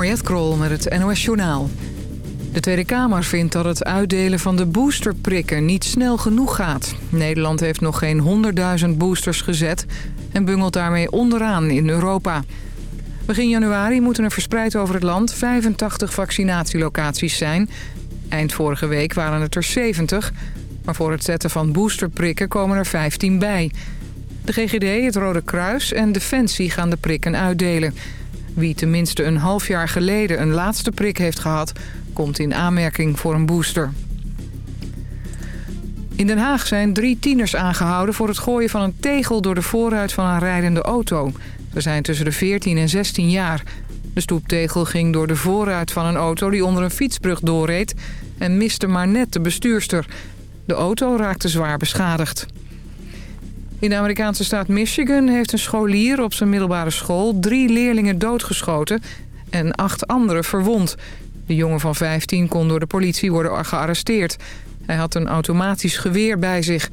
Mariette Krol met het NOS Journaal. De Tweede Kamer vindt dat het uitdelen van de boosterprikken niet snel genoeg gaat. Nederland heeft nog geen 100.000 boosters gezet en bungelt daarmee onderaan in Europa. Begin januari moeten er verspreid over het land 85 vaccinatielocaties zijn. Eind vorige week waren het er 70, maar voor het zetten van boosterprikken komen er 15 bij. De GGD, het Rode Kruis en Defensie gaan de prikken uitdelen... Wie tenminste een half jaar geleden een laatste prik heeft gehad... komt in aanmerking voor een booster. In Den Haag zijn drie tieners aangehouden voor het gooien van een tegel... door de voorruit van een rijdende auto. Ze zijn tussen de 14 en 16 jaar. De stoeptegel ging door de voorruit van een auto die onder een fietsbrug doorreed... en miste maar net de bestuurster. De auto raakte zwaar beschadigd. In de Amerikaanse staat Michigan heeft een scholier op zijn middelbare school... drie leerlingen doodgeschoten en acht anderen verwond. De jongen van 15 kon door de politie worden gearresteerd. Hij had een automatisch geweer bij zich.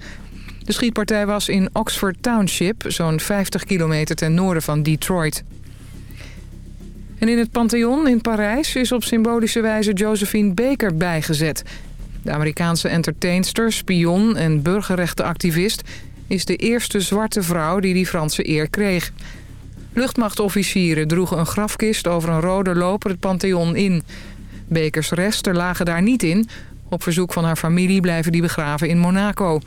De schietpartij was in Oxford Township, zo'n 50 kilometer ten noorden van Detroit. En in het Pantheon in Parijs is op symbolische wijze Josephine Baker bijgezet. De Amerikaanse entertainster, spion en burgerrechtenactivist is de eerste zwarte vrouw die die Franse eer kreeg. Luchtmachtofficieren droegen een grafkist over een rode loper het Pantheon in. Bekers resten lagen daar niet in. Op verzoek van haar familie blijven die begraven in Monaco.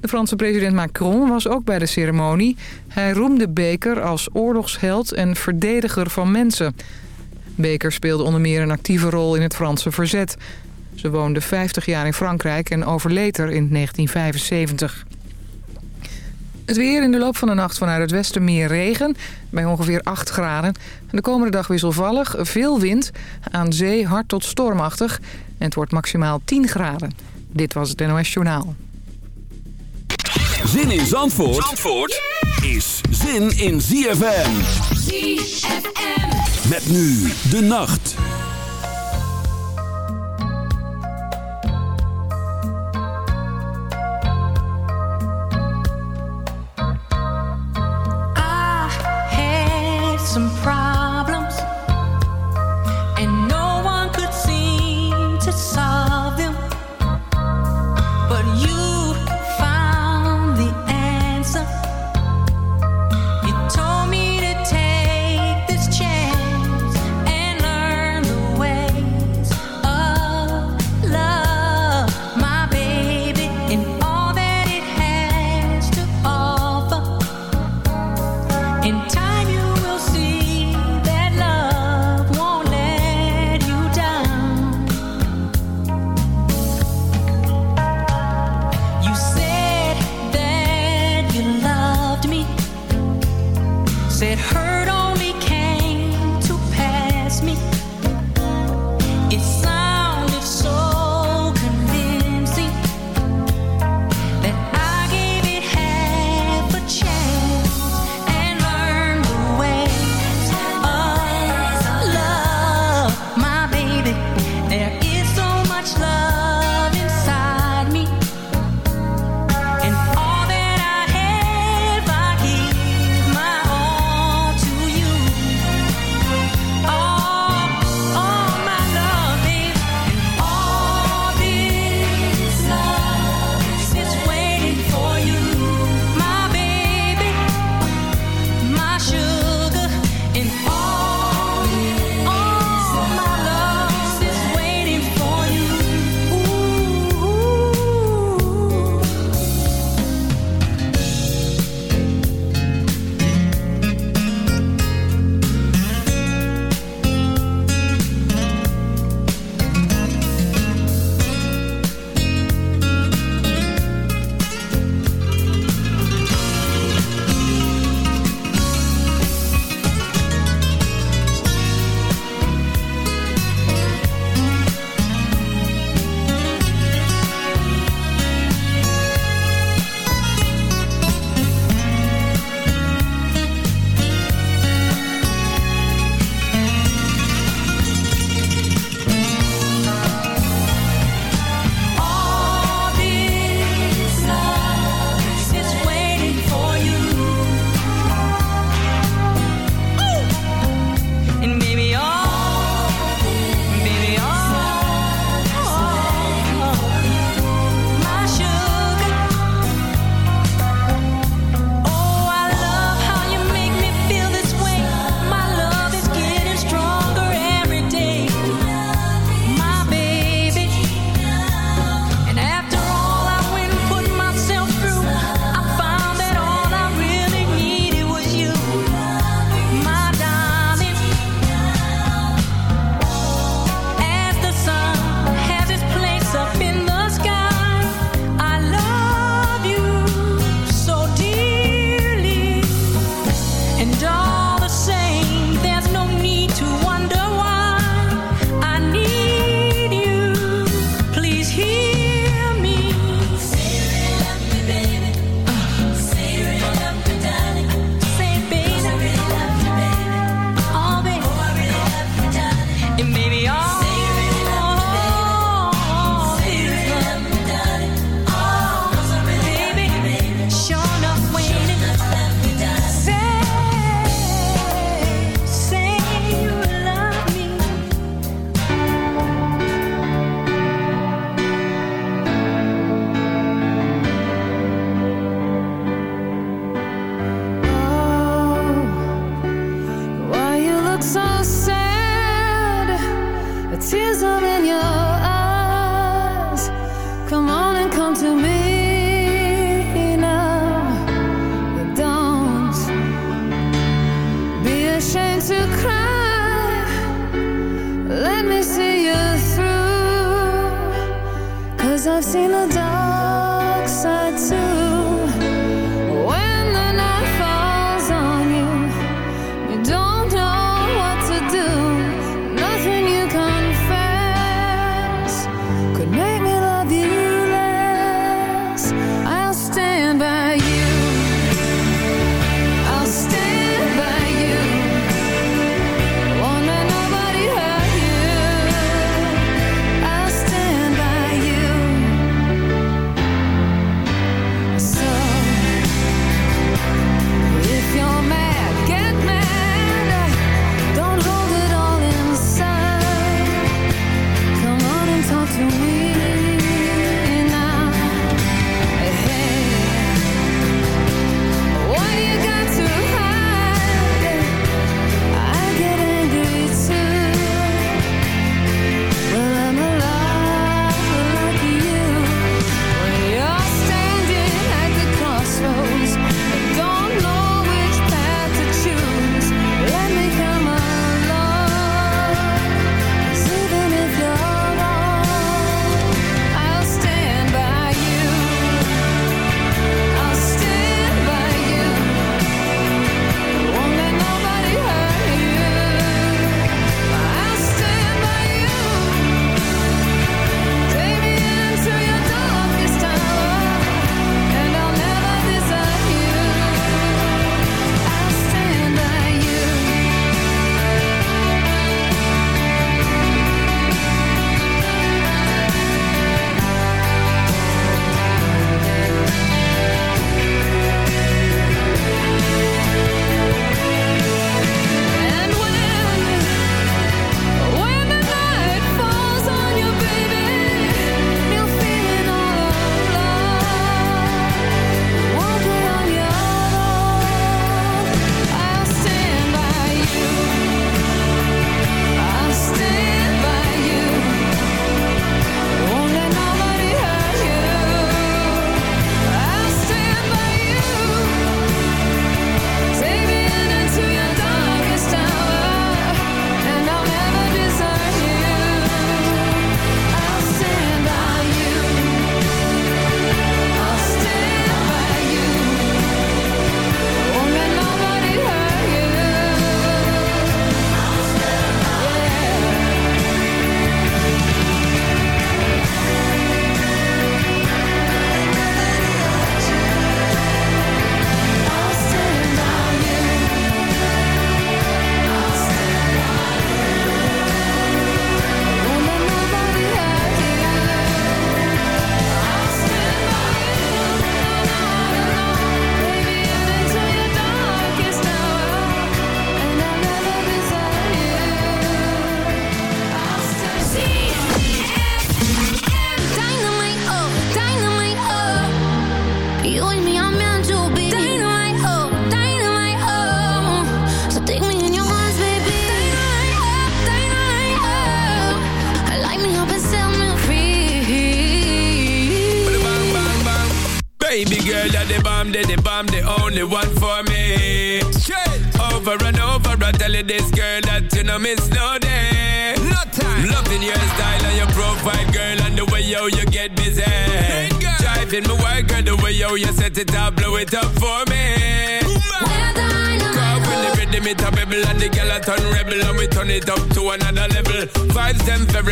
De Franse president Macron was ook bij de ceremonie. Hij roemde Beker als oorlogsheld en verdediger van mensen. Beker speelde onder meer een actieve rol in het Franse verzet. Ze woonde 50 jaar in Frankrijk en overleed er in 1975. Het weer in de loop van de nacht vanuit het westen meer regen, bij ongeveer 8 graden. De komende dag wisselvallig, veel wind, aan zee hard tot stormachtig. En het wordt maximaal 10 graden. Dit was het NOS Journaal. Zin in Zandvoort, Zandvoort is zin in ZFM. ZFM. Met nu de nacht.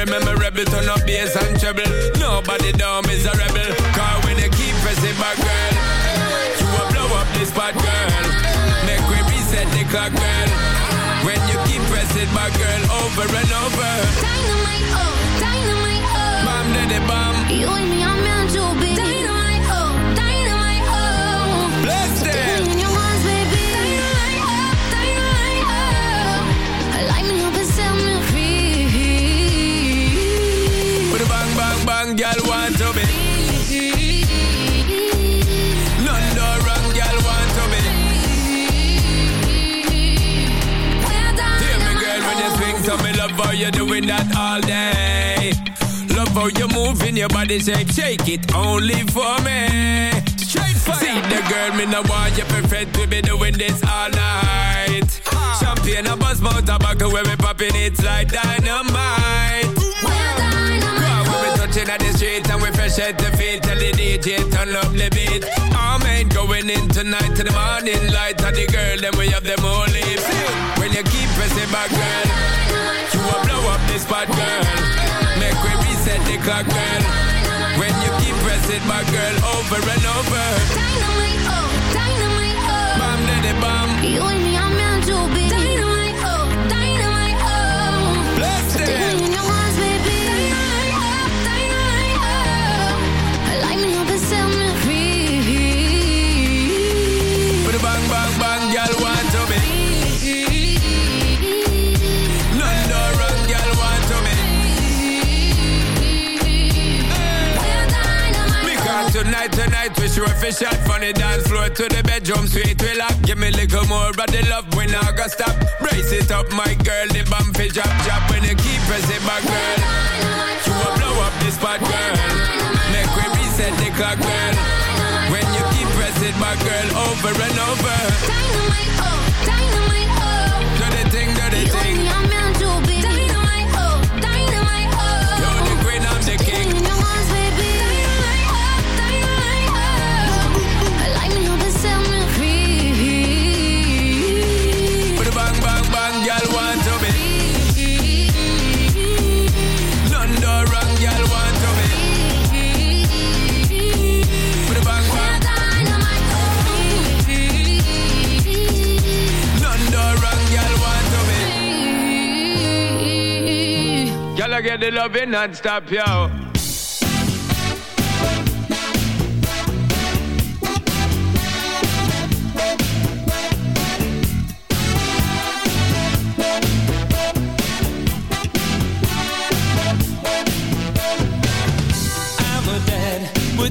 remember girl want to be. London rock girl want to be. Tell me girl when you swing to me, love how you doing that all day. Love how you moving your body shape, shake it only for me. Straight fire. See the girl, me no want you perfect, we be doing this all night. Champagne, a buzz, mouth tobacco, where we popping it like dynamite in the street and we fresh at the feet. Tell the DJ turn up the beat. All men going in tonight to the morning light. And the girl, then we have them all lips. When you keep pressing back, girl, you will blow up this spot, girl. Make we reset the clock, girl. When you keep pressing back, girl, over and over. right, we sure fish out from the dance floor to the bedroom, sweet we lock. Give me a little more, but the love we not gonna stop. Brace it up, my girl, the bump fi drop, drop when you keep pressing my girl. You will blow up this spot, girl. Make we reset the clock, girl. When you keep pressing my girl, over and over. Dynamite, oh. the loving non-stop, yo.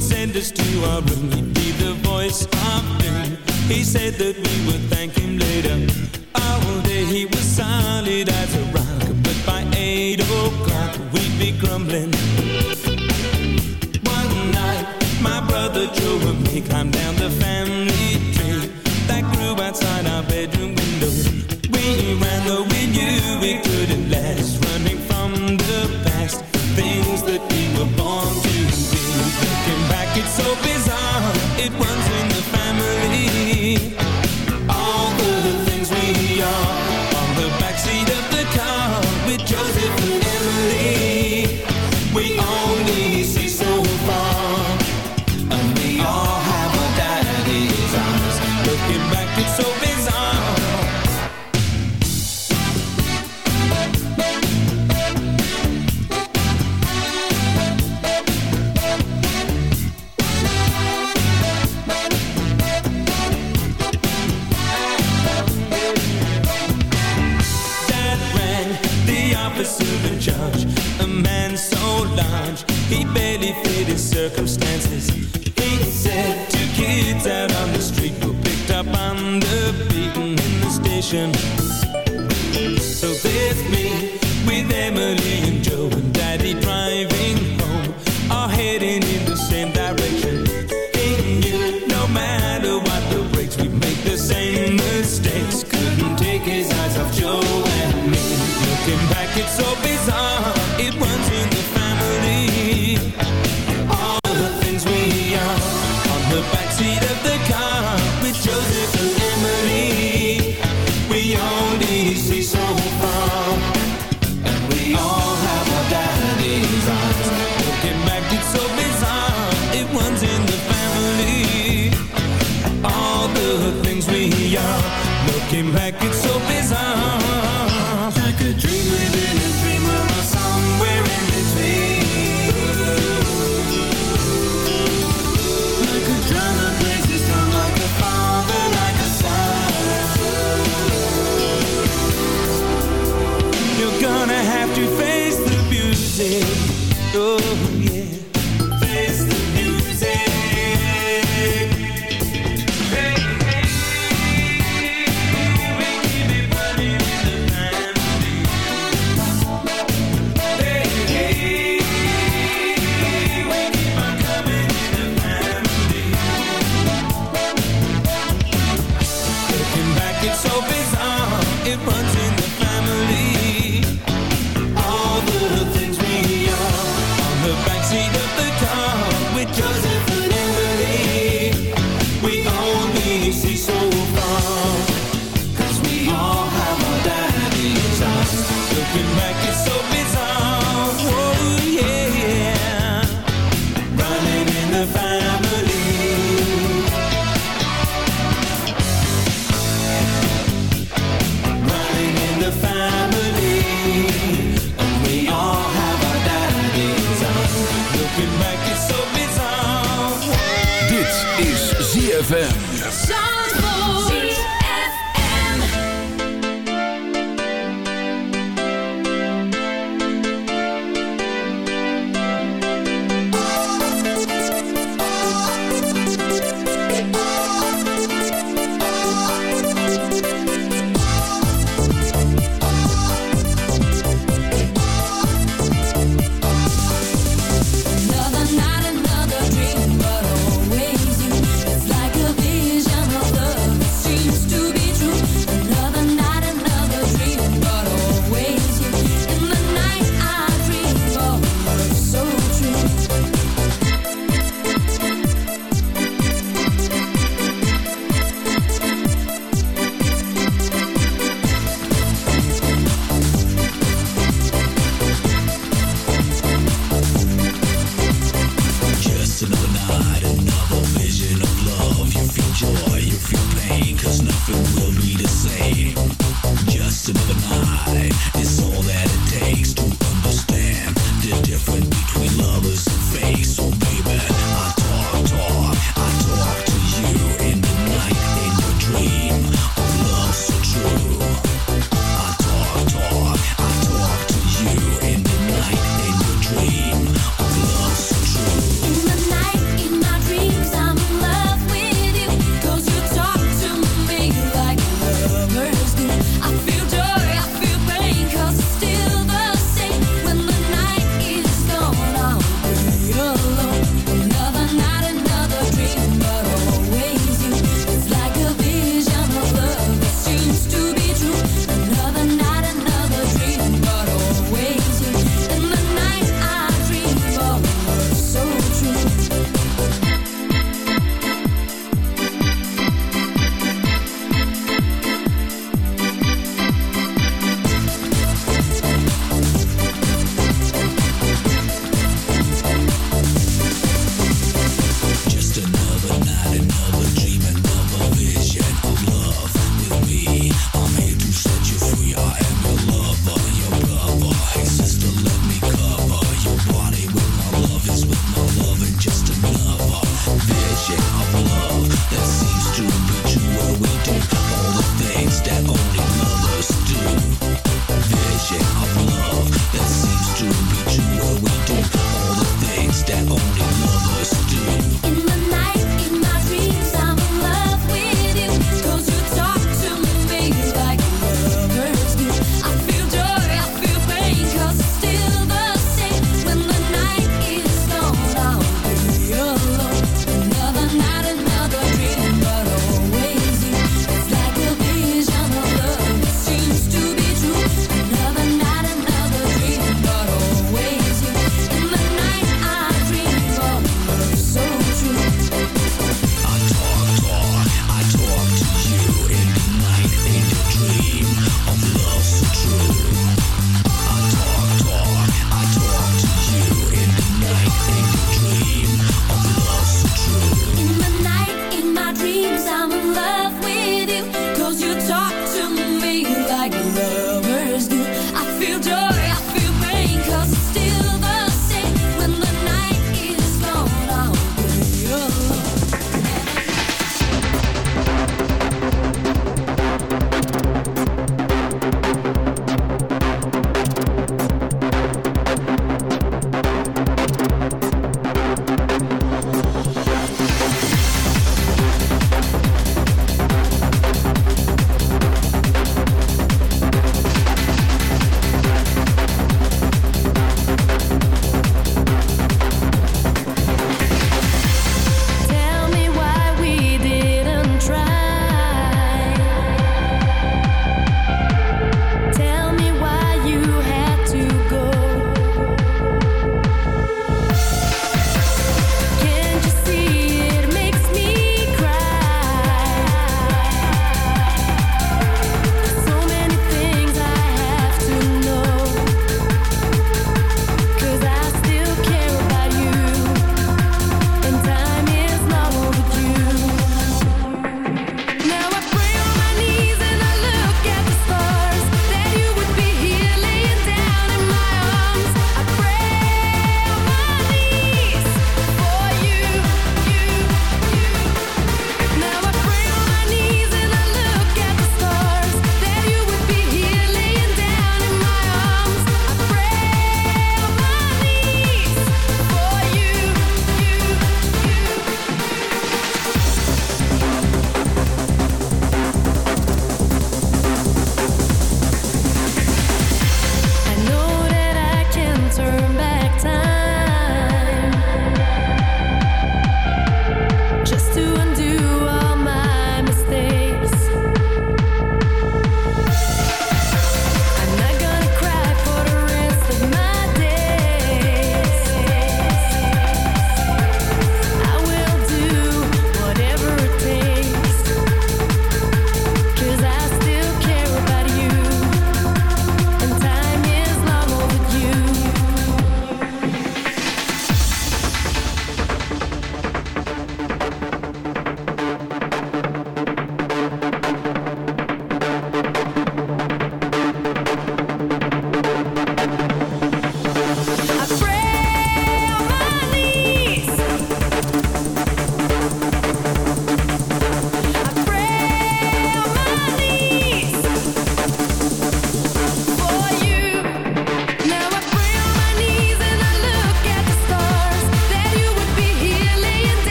send us to our room office the judge, a man so large, he.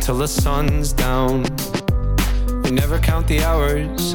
until the sun's down. We never count the hours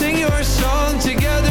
Sing your song together.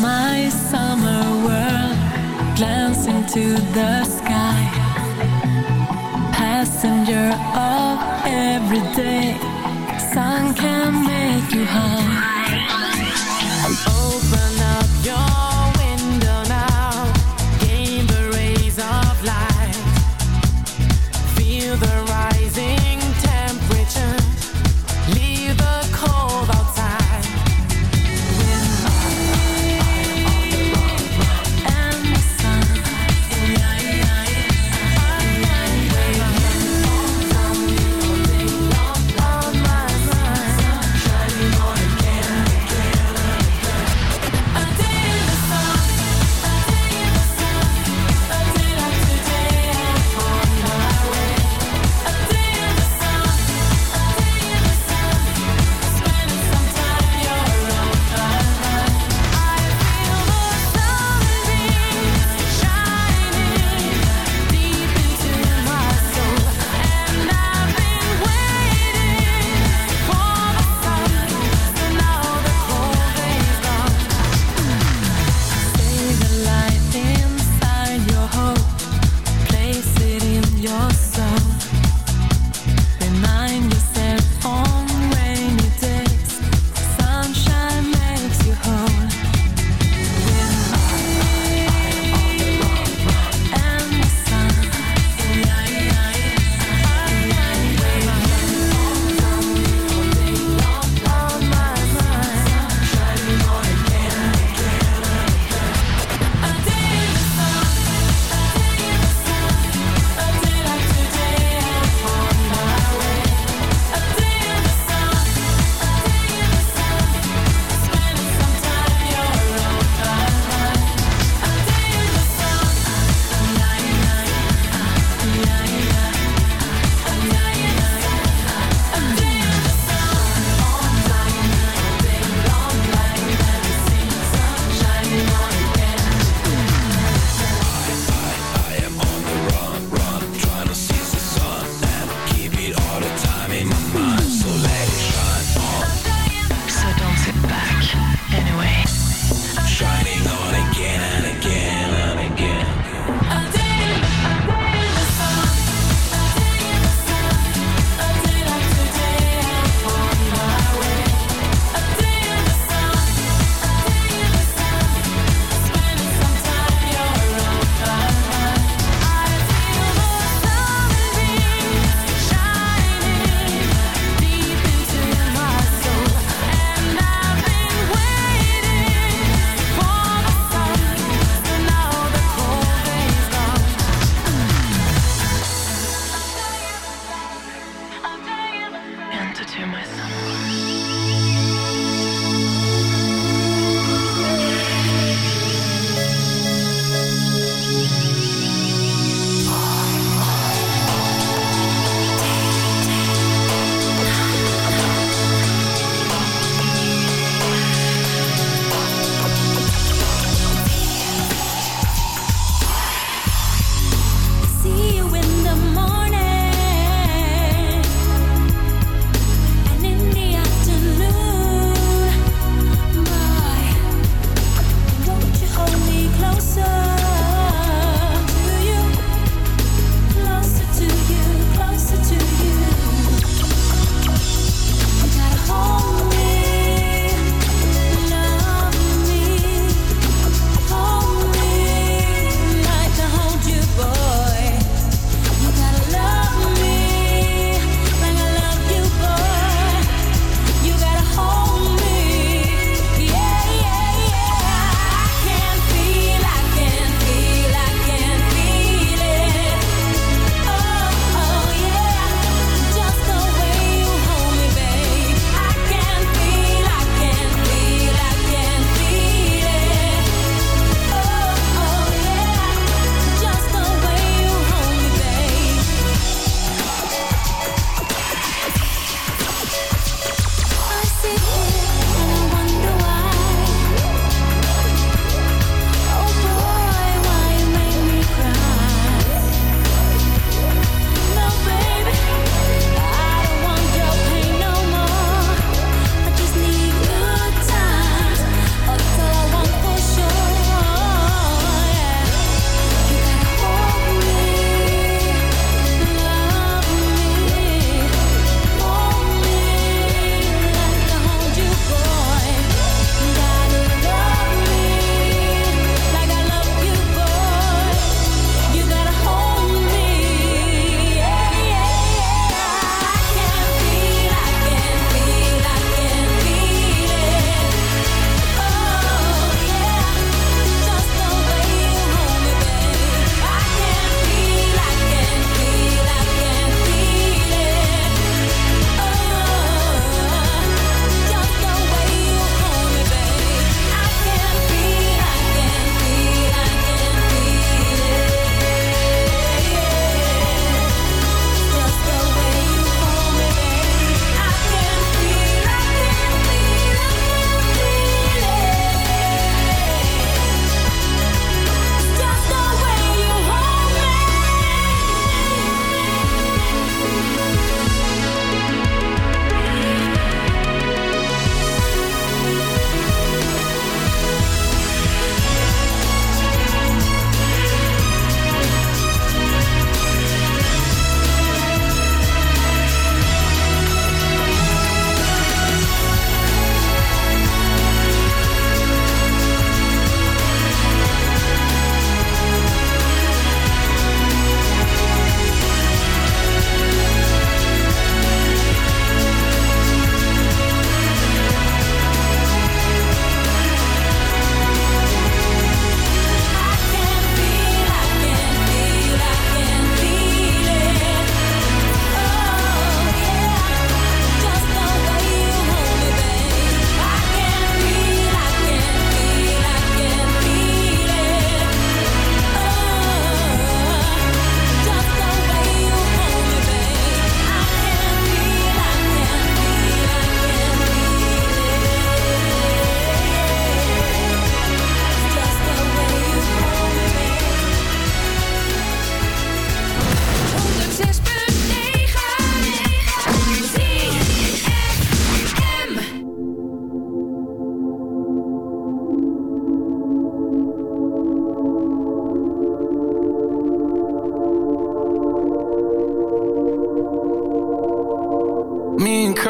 my summer world Glance into the sky. Passenger of every day Sun can make you high.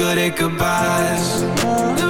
Good at goodbyes.